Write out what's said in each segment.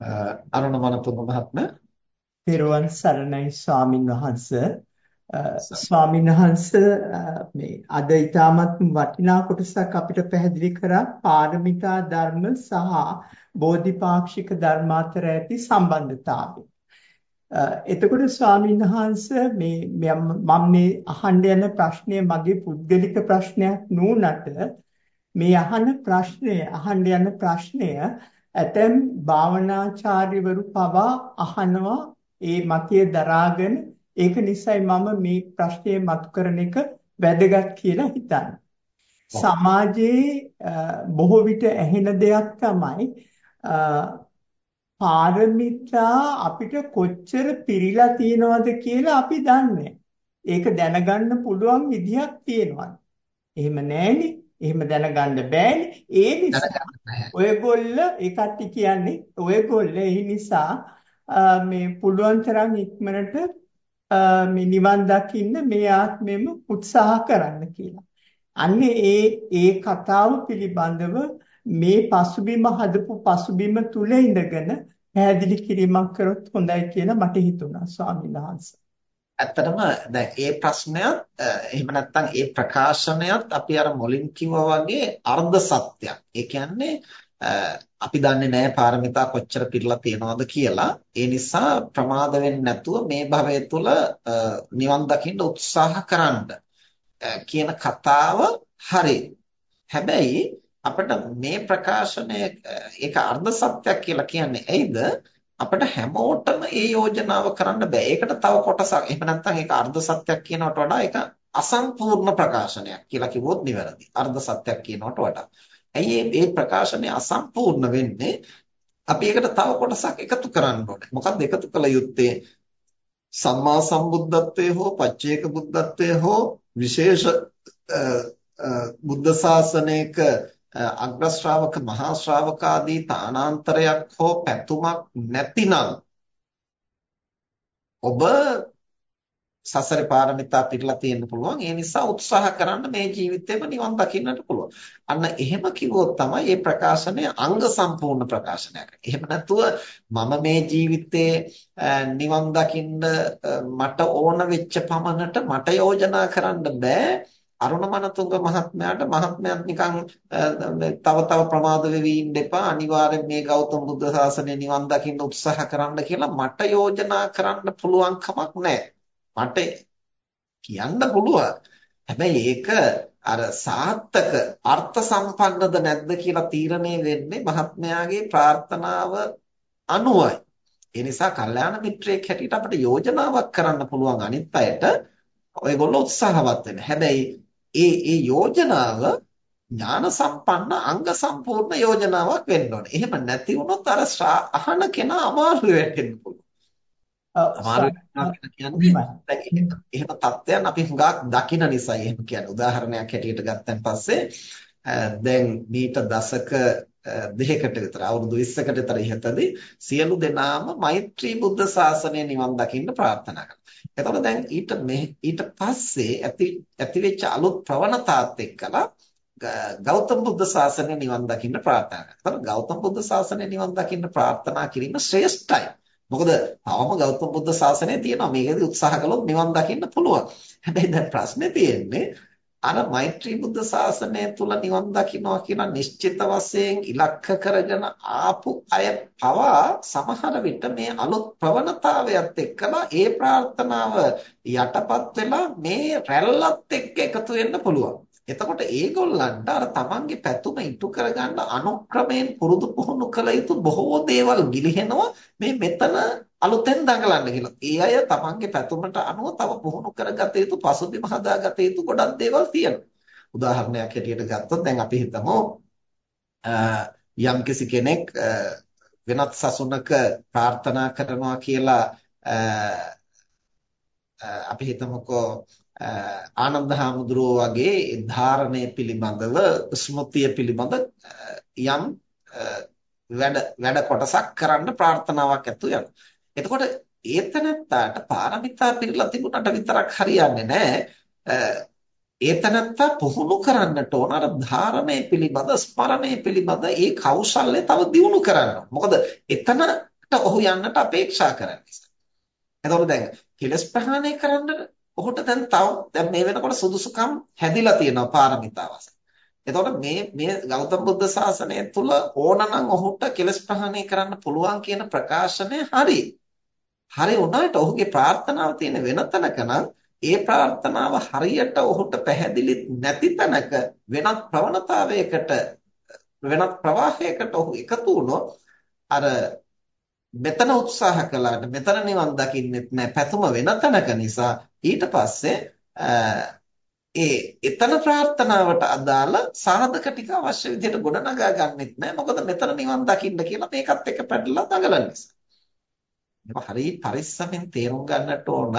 අරුණ මනතුංග මහත්මයා. පෙරවන් සරණයි ස්වාමින් වහන්සේ ස්වාමින් වහන්සේ මේ අද ඊටමත් වටිනා කොටසක් අපිට පැහැදිලි කරා. පාරමිතා ධර්ම සහ බෝධිපාක්ෂික ධර්ම අතර ඇති සම්බන්ධතාවය. එතකොට ස්වාමීන් වහන්සේ මේ මම මේ අහන්න යන ප්‍රශ්නය මගේ පුද්ගලික ප්‍රශ්නයක් නුනට මේ අහන ප්‍රශ්නය අහන්න යන ප්‍රශ්නය ඇතැම් භාවනාචාර්යවරු පවා අහනවා ඒ මතය දරාගෙන ඒක නිසයි මම මේ ප්‍රශ්නය මතු කරන එක වැදගත් කියලා හිතන්නේ. සමාජයේ බොහෝ විට ඇහෙන දෙයක් තමයි පාරමිතා අපිට කොච්චර පිරීලා තියෙනවද කියලා අපි දන්නේ. ඒක දැනගන්න පුළුවන් විදිහක් තියෙනවා. එහෙම නැහැනේ. එහෙම දැනගන්න බෑනේ. ඒ නිසා ඔයගොල්ල ඒ කට්ටි කියන්නේ ඔයගොල්ල ඒ නිසා මේ පුළුවන් තරම් ඉක්මනට මේ නිවන් දකින්න මේ ආත්මෙම උත්සාහ කරන්න කියලා. අන්නේ ඒ ඒ කතාව පිළිබඳව මේ පසුබිම හදපු පසුබිම තුල ඉඳගෙන පැහැදිලි කිරීමක් කරොත් හොඳයි කියලා මට හිතුණා ස්වාමීන් වහන්සේ. ඇත්තටම දැන් ඒ ප්‍රශ්නයත් එහෙම නැත්නම් ඒ ප්‍රකාශනයත් අපි අර මුලින් කිව්වා වගේ අර්ධ සත්‍යයක්. ඒ කියන්නේ අපි දන්නේ නැහැ පාරමිතා කොච්චර පිරලා තියෙනවද කියලා. ඒ නිසා ප්‍රමාද වෙන්නේ නැතුව මේ භවය තුල නිවන් දකින්න උත්සාහ කරන්න කියන කතාව හරි. හැබැයි අපිට මේ ප්‍රකාශනය ඒක අර්ධ සත්‍යයක් කියලා කියන්නේ ඇයිද? අපිට හැමෝටම ඒ යෝජනාව කරන්න බෑ. ඒකට තව කොටසක්. එහෙම නැත්නම් ඒක අර්ධ සත්‍යයක් කියනවට වඩා ඒක අසම්පූර්ණ ප්‍රකාශනයක් කියලා කිව්වොත් නිවැරදි. අර්ධ සත්‍යයක් කියනවට වඩා. ඇයි මේ ප්‍රකාශනය අසම්පූර්ණ වෙන්නේ? අපි ඒකට තව කොටසක් එකතු කරන්න ඕනේ. මොකක්ද එකතු කළ යුත්තේ? සම්මා සම්බුද්ධත්වයේ හෝ පච්චේක බුද්ධත්වයේ හෝ විශේෂ බුද්ධ ශාසනයක අග්‍ර ශ්‍රාවක මහා ශ්‍රාවක ආදී තානාන්තරයක් හෝ පැතුමක් නැතිනම් ඔබ සසරේ පාරමිතා පිරලා තියෙන්න පුළුවන්. ඒ නිසා උත්සාහ කරන්න මේ ජීවිතේම නිවන් දකින්නට පුළුවන්. අන්න එහෙම කිව්වොත් තමයි මේ ප්‍රකාශනය අංග සම්පූර්ණ ප්‍රකාශනයක්. එහෙම නැතුව මම මේ ජීවිතේ නිවන් දකින්න මට ඕන වෙච්ච පමණට මට යෝජනා කරන්න බෑ. අරුණ මනතුංග මහත්මයාට මහත්මයාත් නිකන් තව තව ප්‍රමාද වෙවි ඉන්න එපා. අනිවාර්යෙන් මේ ගෞතම බුද්ධ ශාසනය නිවන් දකින්න උත්සාහ කරන්න කියලා මට යෝජනා කරන්න පුළුවන් කමක් නැහැ. මට කියන්න පුළුවන්. හැබැයි ඒක අර සාර්ථක අර්ථ සම්පන්නද නැද්ද කියලා තීරණය වෙන්නේ මහත්මයාගේ ප්‍රාර්ථනාව අනුවයි. ඒ නිසා කල්යාණ මිත්‍රයෙක් හැටියට අපිට යෝජනාවක් කරන්න පුළුවන් අනිත් අයට ඔයගොල්ලෝ උත්සාහවත් වෙන්න. හැබැයි ඒ ඒ යෝජනාව ඥාන සම්පන්න අංග සම්පූර්ණ යෝජනාවක් වෙන්න ඕනේ. එහෙම නැති වුණොත් අර අහන කෙනා අමාරු වෙන්න පුළුවන්. අමාරු කියන්නේ එහෙම තත්ත්වයන් අපි හුඟක් දකින නිසා එහෙම කියන්නේ. උදාහරණයක් හැටියට ගත්තන් පස්සේ දැන් මීට දශක දෙකකට විතර අවුරුදු 20කට විතර ඉහතදී සියලු දෙනාම මෛත්‍රී බුද්ධ ශාසනය නිවන් දකින්න ප්‍රාර්ථනා කරනවා. එතකොට දැන් ඊට ඊට පස්සේ ඇති ඇතිවෙච්ච අලුත් ප්‍රවණතාත් එක්කලා ගෞතම බුද්ධ ශාසනය නිවන් දකින්න ප්‍රාර්ථනා කරනවා. ගෞතම බුද්ධ ශාසනය නිවන් දකින්න ප්‍රාර්ථනා කිරීම ශ්‍රේෂ්ඨයි. මොකද තවම ගෞතම බුද්ධ ශාසනය තියෙනවා. මේකෙදි උත්සාහ කළොත් නිවන් දකින්න පුළුවන්. හැබැයි දැන් ප්‍රශ්නේ තියෙන්නේ අර මෛත්‍රී බුද්ධ ශාසනය තුල නිවන් දකින්නවා කියලා නිශ්චිත වශයෙන් ඉලක්ක කරගෙන ආපු අය පවා සමහර විට මේ අලුත් ප්‍රවණතාවයත් එක්කලා ඒ ප්‍රාර්ථනාව යටපත් වෙලා මේ රැල්ලත් එක්ක එකතු වෙන්න පුළුවන්. එතකොට ඒගොල්ලන්ට අර තමන්ගේ පැතුම ඉටු කරගන්න අනුක්‍රමයෙන් පුරුදු පුහුණු කළ යුතු බොහෝ දේවල් ගිලිහෙනවා මේ මෙතන අලුතෙන් දඟලන්න කියලා. ඒ අය තමන්ගේ පැතුමට අනුව තව පුහුණු කරගත යුතු පසුබිම හදාගත යුතු ගොඩක් දේවල් තියෙනවා. උදාහරණයක් හැටියට ගත්තොත් දැන් අපි හිතමු යම්කිසි කෙනෙක් වෙනත් සසුනක ප්‍රාර්ථනා කරනවා කියලා අපි හිතමුකෝ ආනන්ද හාමුදුරුවෝ වගේ ධාරණය පිළිබඳව ස්මෘතිය පිළිබඳ යම් වැඩ වැඩ කොටසක් කරන්න ප්‍රාර්ථනාවක් ඇතු යනවා. එතකොට ඒතනත්තාට පාරමිතා පිළිලා තිබුණාට විතරක් හරියන්නේ නැහැ. ඒතනත්තා පුහුණු කරන්නට ඕන අර ධාරණය පිළිබඳ ස්මරණය පිළිබඳ ඒ කෞශල්‍ය තව දියුණු කරන්න. මොකද එතන ඔහු යන්නට අපේක්ෂා කරන නිසා. එතකොට දැන් කෙලස් ප්‍රහාණය කරන්න ඔහුට දැන් තව දැන් මේ වෙනකොට සුදුසුකම් හැදිලා තියෙනවා පාරමිතා වශයෙන්. එතකොට මේ මේ ගෞතම බුද්ධ ශාසනය තුල ඕනනම් ඔහුට කෙලස් ප්‍රහාණය කරන්න පුළුවන් කියන ප්‍රකාශනය හරි. හරි වුණාට ඔහුගේ ප්‍රාර්ථනාව තියෙන වෙන තැනක නම් ඒ ප්‍රාර්ථනාව හරියට ඔහුට පැහැදිලි නැති තැනක වෙනත් ප්‍රවණතාවයකට වෙනත් ප්‍රවාහයකට ඔහු එකතු වුණොත් අර මෙතන උත්සාහ කළාට මෙතන නිවන් දකින්නෙත් නැහැ පැතුම වෙන තැනක නිසා ඊට පස්සේ ඒ එතන ප්‍රාර්ථනාවට අදාළ සාධක ටික අවශ්‍ය විදිහට ගොඩනගා ගන්නෙත් නැහැ මොකද මෙතන නිවන් දකින්න කියලා මේකත් එක්ක පැටලලා දඟලන නිසා. මේක හරි පරිස්සමෙන් තේරුම් ගන්නට ඕන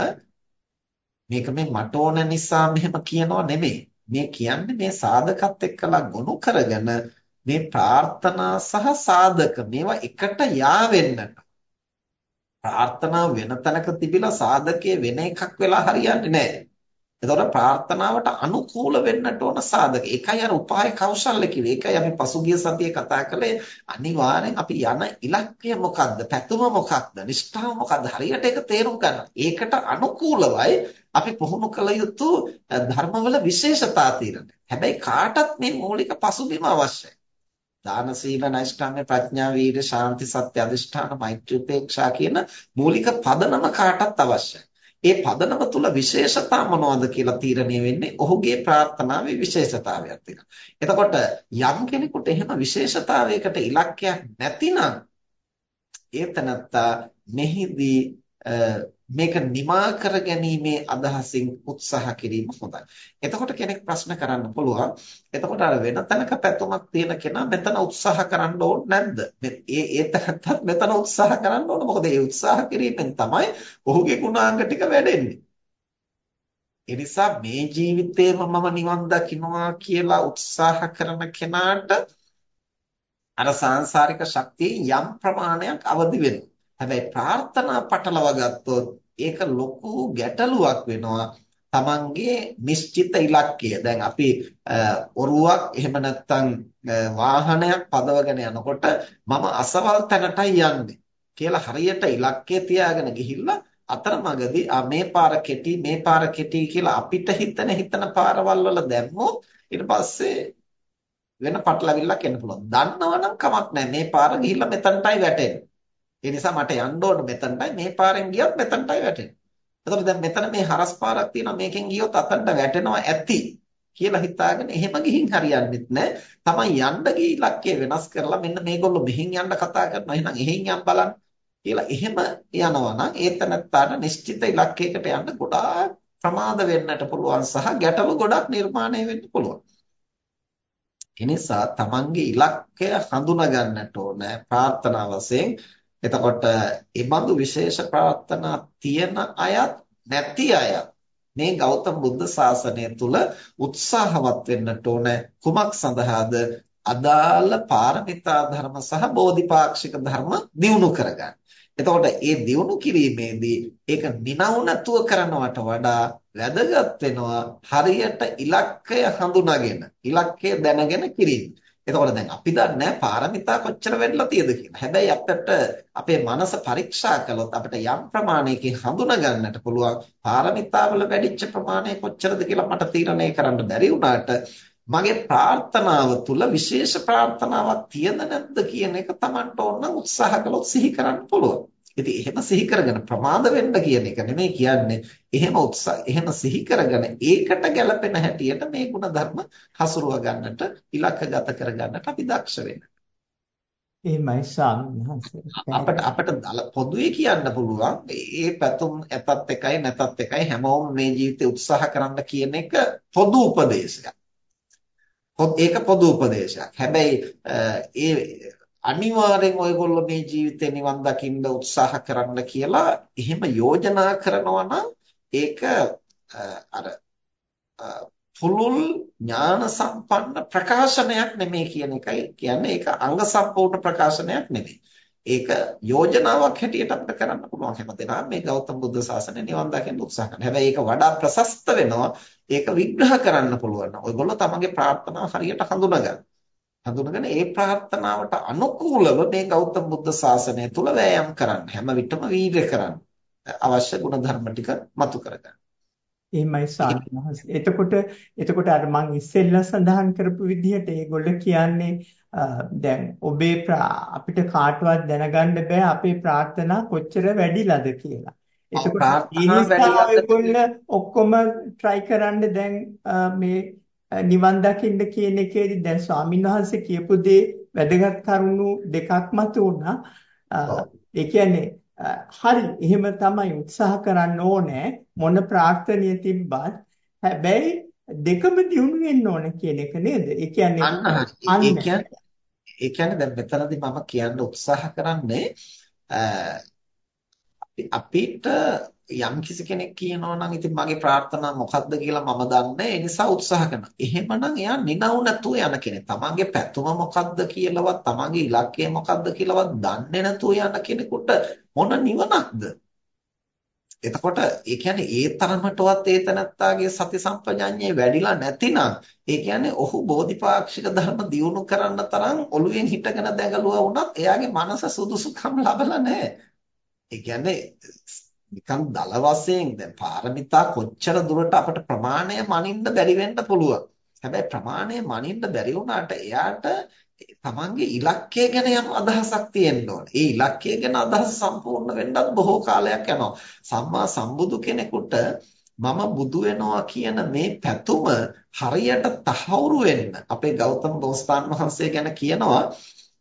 මේක මේ මට ඕන නිසා මෙහෙම කියනවා නෙමෙයි. මේ කියන්නේ මේ සාධකත් එක්කලා ගොනු කරගෙන මේ ප්‍රාර්ථනා සහ සාධක මේවා එකට යාවෙන්නට ප්‍රාර්ථනා වෙන තැනක තිබිලා සාධකයේ වෙන එකක් වෙලා හරියන්නේ නැහැ. එතකොට ප්‍රාර්ථනාවට අනුකූල වෙන්නට ඕන සාධක. ඒකයි අර උපාය කෞශල්‍ය කිව්වේ. ඒකයි අපි පසුගිය සතියේ කතා කළේ අනිවාර්යෙන් අපි යන ඉලක්කය මොකක්ද? පැතුම මොකක්ද? නිෂ්ඨාව මොකක්ද? හරියට ඒක තේරුම් ගන්න. ඒකට අනුකූලවයි අපි පුහුණු කළ යුතු ධර්මවල විශේෂතා తీරන. හැබැයි කාටත් මේ මූලික පසුබිම අවශ්‍යයි. දාන සීල නෛෂ්ක්‍රම්‍ය ප්‍රඥා වීර්ය ශාන්ති සත්‍ය අධිෂ්ඨාන මෛත්‍රී උපේක්ෂා කියන මූලික පදනම කාටත් අවශ්‍යයි. ඒ පදනම තුල විශේෂතා මොනවද කියලා තීරණය වෙන්නේ ඔහුගේ ප්‍රාර්ථනාවේ විශේෂතාවයක් තියෙනවා. එතකොට යම් කෙනෙකුට එහෙම විශේෂතාවයකට ඉලක්කයක් නැතිනම් ඒ තනත්තා මෙහිදී මේක නිමා කර ගැනීමේ අදහසින් උත්සාහ කිරීම හොඳයි. එතකොට කෙනෙක් ප්‍රශ්න කරන්න පුළුවන්. එතකොට අර වෙන තැනක පැතුමක් තියෙන කෙනා මෙතන උත්සාහ කරන්න ඕන නැද්ද? ඒ ඒ තැනත් මෙතන උත්සාහ කරන්න ඕන. මොකද ඒ උත්සාහ කිරීමෙන් තමයි ඔහුගේ ගුණාංග ටික වැඩෙන්නේ. ඒ නිසා මේ ජීවිතේම මම නිවන් දකින්නවා කියලා උත්සාහ කරන කෙනාට අර සාංශාරික ශක්තිය යම් ප්‍රමාණයක් අවදි වෙනවා. හැබැයි ප්‍රාර්ථනා පටලවා ගත්තොත් ඒක ලොකු ගැටලුවක් වෙනවා. තමන්ගේ නිශ්චිත ඉලක්කය. දැන් අපි ඔරුවක් එහෙම නැත්නම් වාහනයක් පදවගෙන යනකොට මම අසවල් තැනටයි යන්නේ කියලා හරියට ඉලක්කය තියාගෙන ගිහිල්ලා අතරමඟදී ආ මේ පාර කෙටි මේ පාර කෙටි කියලා අපිට හිතන හිතන පාරවල් වල දැම්මොත් ඊට පස්සේ වෙන පටලවිල්ලක් එන්න පුළුවන්. දන්නවනම් කමක් නැහැ. මේ පාර ගිහිල්ලා මෙතනටයි වැටෙන්නේ. ඒ නිසා මට යන්න ඕන මෙතනටයි මේ පාරෙන් ගියොත් මෙතනටයි වැටෙන්නේ. එතකොට දැන් මෙතන මේ හරස් පාරක් තියෙනවා මේකෙන් ගියොත් අතට වැටෙනවා ඇති කියලා හිතාගෙන එහෙම ගිහින් හරියන්නේත් නැහැ. තමයි යන්න ගිය ඉලක්කය වෙනස් කරලා මෙන්න මේගොල්ලෝ මෙහින් යන්න කතා කරනවා. එහෙනම් එහෙන් යන් බලන්න කියලා එහෙම යනවා නම් ඒතනත්තාට නිශ්චිත ඉලක්කයකට යන්න ගොඩාක් ප්‍රමාද වෙන්නට පුළුවන් සහ ගැටලු ගොඩක් නිර්මාණය වෙන්න පුළුවන්. එනිසා තමන්ගේ ඉලක්කය හඳුනා ගන්නට ඕන ප්‍රාර්ථනා වශයෙන් එතකොට ඒ බඳු විශේෂ ප්‍රාර්ථනා තියෙන අයත් නැති අයත් මේ ගෞතම බුද්ධ ශාසනය තුල උත්සාහවත් වෙන්නට ඕන කුමක් සඳහාද අදාළ පාරමිතා ධර්ම සහ බෝධිපාක්ෂික ධර්ම දියුණු කරගන්න. එතකොට මේ දියුණු කිරීමේදී ඒක නිනව නැතුව කරනවට වඩා වැදගත් වෙනවා හරියට ඉලක්කය හඳුනාගෙන ඉලක්කය දැනගෙන කිරීම. එතකොට දැන් අපි දන්නේ පාරමිතා කොච්චර වැඩිලා තියෙද කියලා. හැබැයි අපිට අපේ මනස පරීක්ෂා කළොත් අපිට යම් ප්‍රමාණයකින් හඳුනා ගන්නට පුළුවන් පාරමිතාවල වැඩිච්ච ප්‍රමාණය කොච්චරද කියලා මට තීරණය කරන්න බැරි වුණාට මගේ ප්‍රාර්ථනාව තුල විශේෂ ප්‍රාර්ථනාවක් තියෙද නැද්ද කියන එක Tamanට ඕන උත්සාහ කළොත් සිහි කරන්න පුළුවන්. ඉතින් එහෙම සිහි කරගෙන ප්‍රමාද වෙන්න කියන එක නෙමෙයි කියන්නේ. එහෙම උත්සාහ එහෙම සිහි කරගෙන ඒකට ගැළපෙන හැටියට මේ ಗುಣධර්ම හසුරුව ගන්නට ඉලක්කගත කර ගන්නට අපි දක්ෂ වෙන්න. එහෙමයි අපිට අපිට පොදුවේ කියන්න පුළුවන් මේ පැතුම් ඇතත් එකයි නැතත් එකයි හැමෝම මේ ජීවිතේ උත්සාහ කරන්න කියන එක පොදු උපදේශයක්. ඒක පොදු උපදේශයක්. හැබැයි ඒ අනිවාර්යෙන් ඔයගොල්ලෝ මේ ජීවිතේ නිවන් දකින්න උත්සාහ කරන්න කියලා එහෙම යෝජනා කරනවා නම් ඒක අර පුළුල් ඥාන සම්පන්න ප්‍රකාශනයක් නෙමෙයි කියන එකයි කියන්නේ ඒක අංග සම්පූර්ණ ප්‍රකාශනයක් නෙමෙයි. ඒක යෝජනාවක් හැටියට අපිට කරන්න පුළුවන් හැමදේම මේ ගෞතම බුද්ධ ශාසනය නිවන් දකින්න උත්සාහ කරනවා. හැබැයි ඒක වඩා ප්‍රශස්ත වෙනවා. ඒක විග්‍රහ කරන්න පුළුවන්. ඔයගොල්ලෝ තමන්ගේ ප්‍රාර්ථනාව හරියට හඳුනගන්න. හඳුනගෙන ඒ ප්‍රාර්ථනාවට අනුකූලව මේ ගෞතම බුද්ධ ශාසනය තුල වෑයම් කරන්න හැම විටම වීර්ය කරන්න අවශ්‍ය ගුණධර්ම ටික මතු කරගන්න. එහෙමයි ස්වාමීන් වහන්සේ. එතකොට එතකොට අර මං ඉස්සෙල්ලා සඳහන් කරපු විදිහට ඒගොල්ලෝ කියන්නේ දැන් ඔබේ අපිට කාටවත් දැනගන්න බෑ අපේ ප්‍රාර්ථනා කොච්චර වැඩිලාද කියලා. එතකොට ඔක්කොම try කරන්න දැන් මේ නිවන් දකින්න කියන එකේදී දැන් ස්වාමීන් වහන්සේ කියපු දේ වැදගත් කරුණු දෙකක් මත උනා. ඒ කියන්නේ හරි එහෙම තමයි උත්සාහ කරන්න ඕනේ මොන ප්‍රාර්ථනීය තිබ්බත් හැබැයි දෙකම දියුණු වෙන්න ඕන කියන එක නේද? ඒ කියන්නේ අන්න ඒ කියන්නේ ඒ කියන්නේ දැන් මෙතනදී මම කියන්න උත්සාහ කරන්නේ අපිට යම් කිසි කෙනෙක් කියනවා නම් ඉතින් මගේ ප්‍රාර්ථනා මොකක්ද කියලා මම දන්නේ ඒ නිසා උත්සාහ කරනවා. එහෙමනම් එයා නිනව් නැතුව යන කෙනෙක්. තමන්ගේ පැතුම මොකක්ද කියලාවත් තමන්ගේ ඉලක්කය මොකක්ද කියලාවත් දන්නේ නැතුව යන කෙනෙකුට මොන නිවනක්ද? එතකොට ඒ කියන්නේ ඒ තරමටවත් ඒ තනත්තාගේ සති සම්පජඤ්ඤේ වැඩිලා නැතිනම් ඒ කියන්නේ ඔහු බෝධිපාක්ෂික ධර්ම දියුණු කරන්න තරම් ඔළුවෙන් හිටගෙන දැඟලුවා වුණත් එයාගේ මනස සුදුසුකම් ලබලා නැහැ. ඒ කියන්නේ නිකන් දල වශයෙන් දැන් පාරමිතා කොච්චර දුරට අපට ප්‍රමාණය මනින්න බැරි වෙන්න පුළුවන්. හැබැයි ප්‍රමාණය මනින්න බැරි වුණාට එයාට තමන්ගේ ඉලක්කය ගැන යම් අදහසක් තියෙන්න ඕනේ. ඒ ඉලක්කය ගැන අදහස සම්පූර්ණ වෙන්නත් බොහෝ කාලයක් යනවා. සම්මා සම්බුදු කෙනෙකුට මම බුදු වෙනවා කියන මේ පැතුම හරියට තහවුරු වෙන්න අපේ ගෞතම බෝසතාණන් වහන්සේ ගැන කියනවා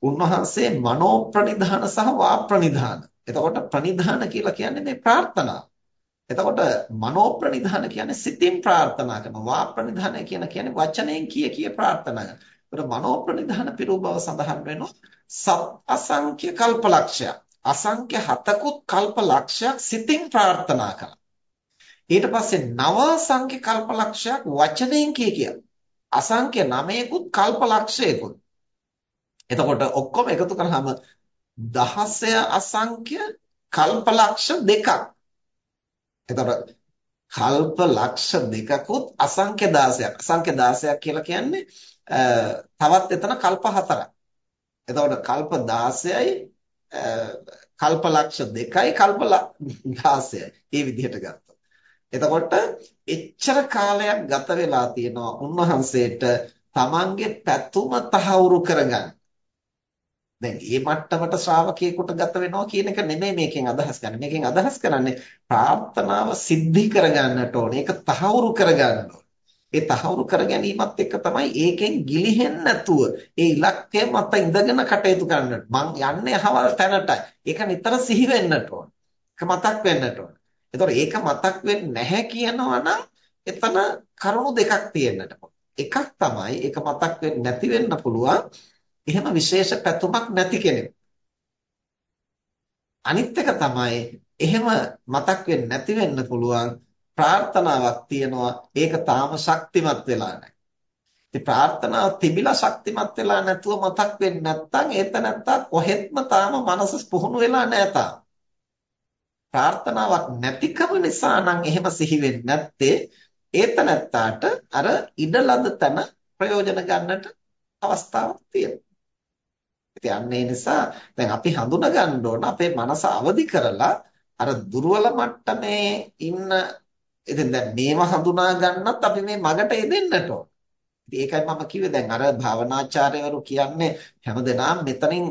උන්වහන්සේ මනෝ ප්‍රනිධාන සහ වා ප්‍රනිධාන එතකොට ප්‍රනිධාන කියලා කියන්නේ මේ ප්‍රාර්ථනා. එතකොට මනෝ ප්‍රනිධාන කියන්නේ සිතින් ප්‍රාර්ථනා කරනවා. වා ප්‍රනිධාන කියන කියන්නේ වචනයෙන් කිය කිය ප්‍රාර්ථනා කරනවා. එතකොට මනෝ ප්‍රනිධාන පිරූ බව සඳහන් වෙනවා. සත් අසංඛ්‍ය කල්පලක්ෂය. අසංඛ්‍ය හතකුත් කල්පලක්ෂයක් සිතින් ප්‍රාර්ථනා කළා. ඊට පස්සේ නව සංඛ්‍ය කල්පලක්ෂයක් වචනයෙන් කිය කිය. අසංඛ්‍ය නවයකුත් කල්පලක්ෂයකුත්. එතකොට ඔක්කොම එකතු කරාම දහසය අසංඛ්‍ය කල්පලක්ෂ දෙකක්. එතකොට කල්පලක්ෂ දෙකකුත් අසංඛ්‍ය 16ක්. අසංඛ්‍ය 16ක් කියලා කියන්නේ තවත් එතන කල්ප හතරක්. එතකොට කල්ප 16යි කල්පලක්ෂ 2යි කල්ප 16යි. මේ විදිහට ගත්තා. එතකොට එච්චර කාලයක් ගත වෙලා තියෙනවා උන්වහන්සේට තමන්ගේ පැතුම තහවුරු කරගන්න. දැන් මේ මට්ටමට ශ්‍රාවකයෙකුට ගත වෙනවා කියන එක නෙමෙයි මේකෙන් අදහස් කරන්නේ. මේකෙන් අදහස් කරන්නේ ප්‍රාර්ථනාව සිද්ධි කරගන්නට ඕනේ. ඒක තහවුරු කරගන්න ඕනේ. ඒ තහවුරු කර ගැනීමත් එක්ක තමයි ඒකෙන් ගිලිහෙන්නේ නැතුව ඒ ඉලක්කය මත ඉඳගෙන කටයුතු කරන්නට. මං යන්නේ අහවල් තැනටයි. ඒක නිතර සිහි වෙන්නට ඕනේ. ඒක මතක් වෙන්නට ඕනේ. ඒතකොට ඒක මතක් වෙන්නේ නැහැ කියනවා නම් එතන කරුණු දෙකක් තියෙන්නට එකක් තමයි ඒක මතක් වෙන්නේ නැති වෙන්න පුළුවන්. එහෙම විශේෂ පැතුමක් නැති කෙනෙක්. අනිත් එක තමයි එහෙම මතක් වෙන්නේ නැති වෙන්න පුළුවන් ප්‍රාර්ථනාවක් තියෙනවා ඒක තාම ශක්තිමත් වෙලා නැහැ. ඉතින් ප්‍රාර්ථනාව තිබිලා ශක්තිමත් වෙලා නැතුව මතක් වෙන්නේ නැත්නම් ඒත නැත්තා කොහෙත්ම තාම මනස පුහුණු වෙලා නැහැ තාම. ප්‍රාර්ථනාවක් නැතිකම නිසා නම් එහෙම සිහි වෙන්නේ නැත්තේ ඒත නැත්තාට අර ඉඩලද තන ප්‍රයෝජන ගන්නට අවස්ථාවක් තියෙනවා. ඉතින් අන්න ඒ නිසා දැන් අපි හඳුනා ගන්න ඕන අපේ මනස අවදි කරලා අර දුර්වල මට්ටමේ ඉන්න ඉතින් දැන් මේව හඳුනා ගන්නත් අපි මේ මගට එදෙන්නට ඕන. ඉතින් ඒකයි මම කිව්වේ දැන් අර භාවනාචාර්යවරු කියන්නේ හැමදෙනාම මෙතනින්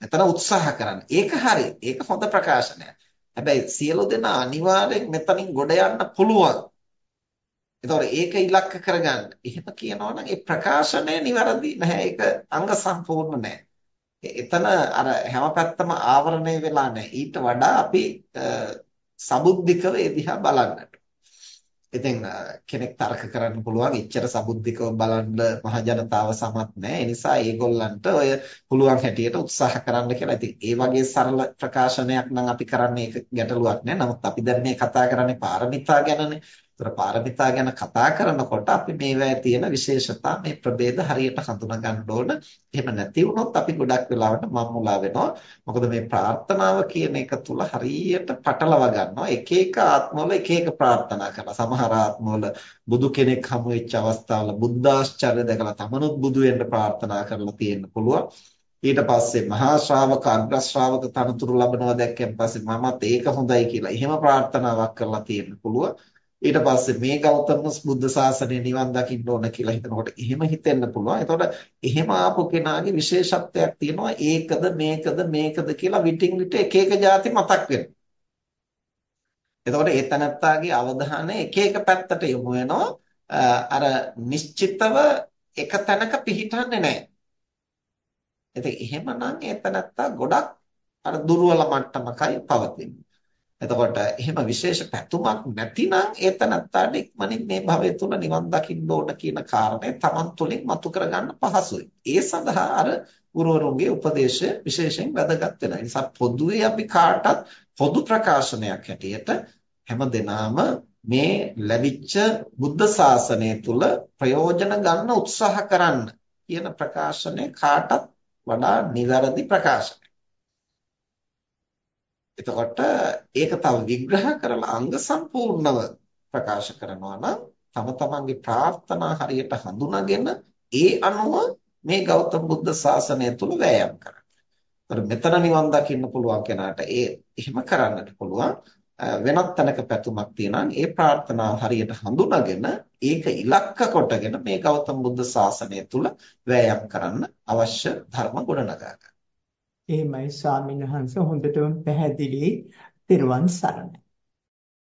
මෙතන උත්සාහ කරන්න. ඒක හරි. ඒක හොඳ ප්‍රකාශනයක්. හැබැයි සියලු දෙනා අනිවාර්යෙන් මෙතනින් ගොඩ යන්න පුළුවන්. ඒතකොට ඒක ඉලක්ක කරගන්න. එහෙම කියනවා නම් ඒ ප්‍රකාශනය નિවරදි නැහැ. ඒක අංග සම්පූර්ණ නැහැ. එතන අර හැම පැත්තම ආවරණය වෙලා නැහැ. ඊට වඩා අපි සබුද්ධිකව ඒ දිහා බලන්නට. ඉතින් කෙනෙක් තර්ක කරන්න පුළුවන් ඉච්ඡර සබුද්ධිකව බලන්න මහ ජනතාව සමත් නැහැ. ඒ නිසා ඒගොල්ලන්ට ඔය පුළුවන් හැටියට උත්සාහ කරන්න කියලා. ඉතින් ඒ වගේ සරල ප්‍රකාශනයක් නම් අපි කරන්නේ ඒක ගැටලුවක් නෑ. නමුත් අපි දැන් මේ කතා කරන්නේ පාරමිතා ගැනනේ. ඒතර පාරමිතා ගැන කතා කරනකොට අපි මේවැය තියෙන විශේෂතා මේ ප්‍රභේද හරියට හඳුනා ගන්න ඕන. එහෙම නැති වුණොත් අපි ගොඩක් වෙලාවට මම්මුලා වෙනවා. මොකද මේ ප්‍රාර්ථනාව කියන එක තුල හරියට පටලවා ගන්නවා. එක එක ආත්මවල එක එක ප්‍රාර්ථනා කරලා සමහර ආත්මවල බුදු කෙනෙක් හමු වෙච්ච අවස්ථාවල බුද්ධාශ්චර්ය දැකලා තමනුත් බුදු වෙන්න ප්‍රාර්ථනා කරලා තියෙන්න පුළුවන්. ඊට පස්සේ මහා ශ්‍රාවක අග්‍ර ශ්‍රාවක තනතුරු ලබනවා දැක්කන් පස්සේ මමත් ඒක හොඳයි කියලා එහෙම ප්‍රාර්ථනාවක් කරලා තියෙන්න පුළුවන්. ඊට පස්සේ මේ ගෞතම බුද්ධ ශාසනය නිවන් දකින්න ඕන කියලා හිතනකොට එහෙම හිතෙන්න පුළුවන්. එතකොට එහෙම ආපු කෙනාගේ විශේෂත්වයක් තියෙනවා. ඒකද මේකද මේකද කියලා විටින් විට එක එක જાති මතක් වෙනවා. එතකොට ඒ තනත්තාගේ අවධානය එක එක පැත්තට යොමු වෙනවා. අර නිශ්චිතව එක තැනක පිහිටන්නේ නැහැ. ඉතින් එහෙමනම් ඒ තනත්තා ගොඩක් අර දුර්වල මට්ටමකයි පවතින්නේ. එතකොට එහෙම විශේෂ පැතුමක් නැතිනම් ඒතනත්තාට ඉක්මනින් මේ භවය තුල නිවන් දකින්න ඕන කියන කාරණය Taman තුලින් මතු කරගන්න පහසුයි. ඒ සඳහා අර ගුරුවරුන්ගේ උපදේශය විශේෂයෙන් වැදගත් වෙනවා. ඒ නිසා පොදුවේ අපි කාටත් පොදු ප්‍රකාශනයක් හැටියට හැම දිනාම මේ ලැබිච්ච බුද්ධ ශාසනය තුල ප්‍රයෝජන ගන්න උත්සාහ කරන්න කියන ප්‍රකාශනය කාටත් වඩා නිවැරදි ප්‍රකාශනයක්. එතකොට ඒක තව විග්‍රහ කරලා අංග සම්පූර්ණව ප්‍රකාශ කරනවා නම් තම තමන්ගේ ප්‍රාර්ථනා හරියට හඳුනාගෙන ඒ අනුව මේ ගෞතම බුද්ධ ශාසනය තුල වෑයම් කරන්න. ඒතර මෙතන නිවන් දකින්න පුළුවන් කෙනාට ඒ එහෙම කරන්නට පුළුවන්. වෙනත් තැනක පැතුමක් තියෙනවා ඒ ප්‍රාර්ථනාව හරියට හඳුනාගෙන ඒක ඉලක්ක කොටගෙන මේ ගෞතම බුද්ධ ශාසනය තුල වෑයම් කරන්න අවශ්‍ය ධර්ම ගොඩනගා ගන්න. එහෙමයි ස්වාමීන් වහන්සේ හොඳටම පැහැදිලි. ත්‍රිවන් සරණයි.